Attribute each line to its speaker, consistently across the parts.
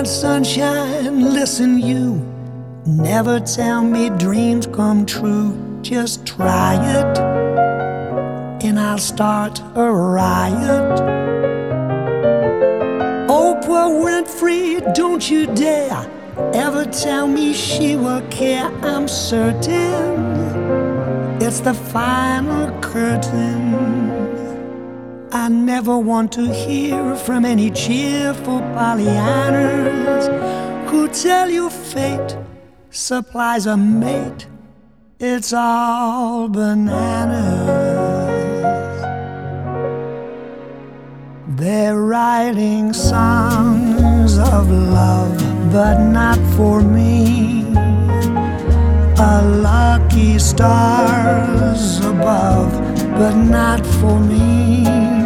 Speaker 1: and sunshine, listen, you never tell me dreams come true. Just try it, and I'll start a riot. Oprah Winfrey, don't you dare ever tell me she will care. I'm certain it's the final curtain. I never want to hear from any cheerful Pollyannas who tell you fate supplies a mate. It's all bananas. They're writing songs of love, but not for me. A lucky stars above, but not for me.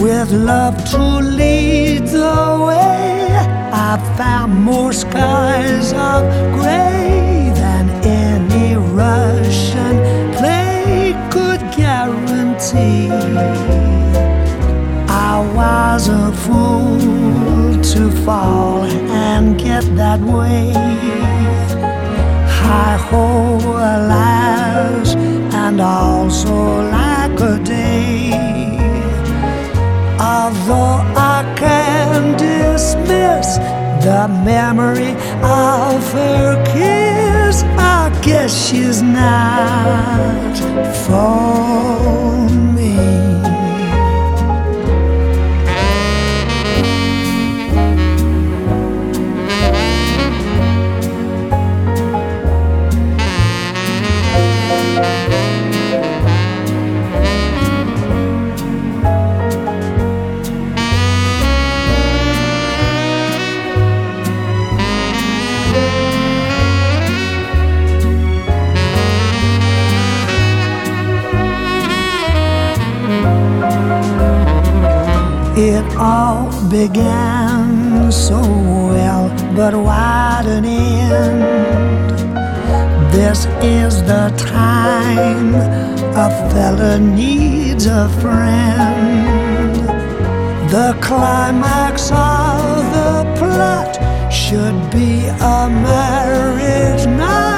Speaker 1: With love to lead the way, I found more skies of gray than any Russian play could guarantee. I was a fool to fall and get that way. Hi ho, alas, and also the memory of her kiss, I guess she's not It all began so well, but what an end? This is the time a fella needs a friend. The climax of the plot should be a marriage knot,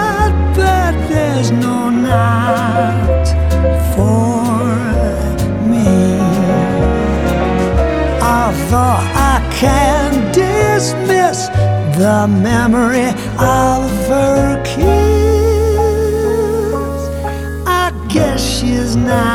Speaker 1: Although I can dismiss the memory of her kiss, I guess she's not